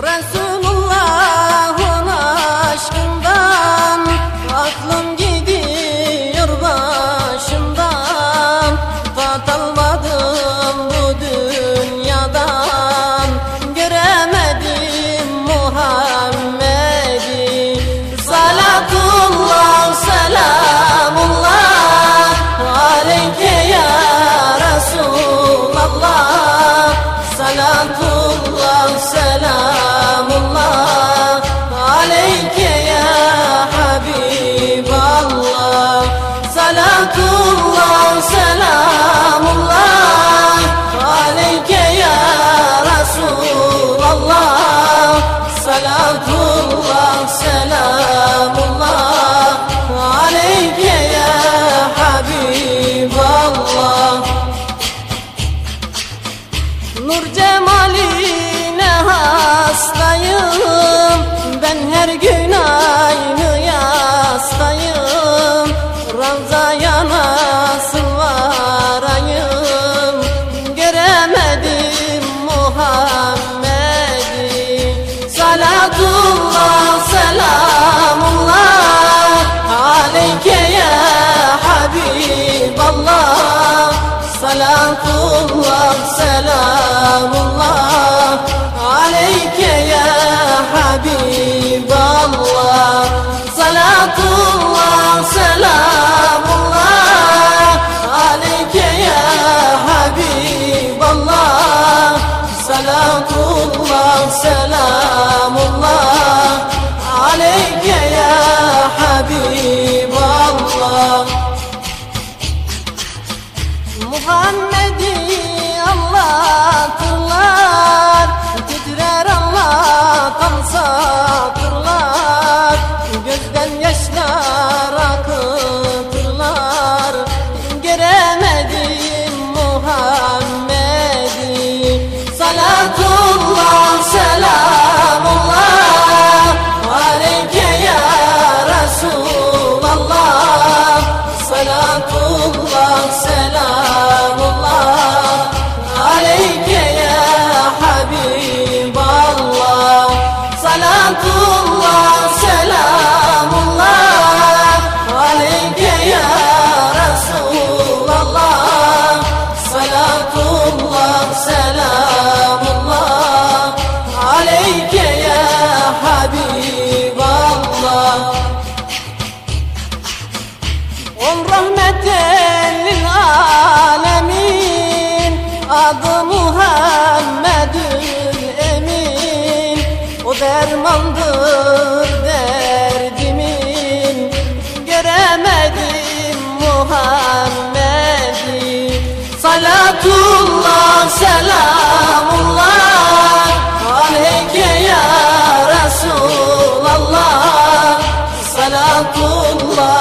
coração. Ol rahmeten lil alemin Adı Muhammedül Emin. O dermandır derdimin Göremedim Muhammed'i. Salatullah selamullah Aleyke ya Resulallah. Salatullah.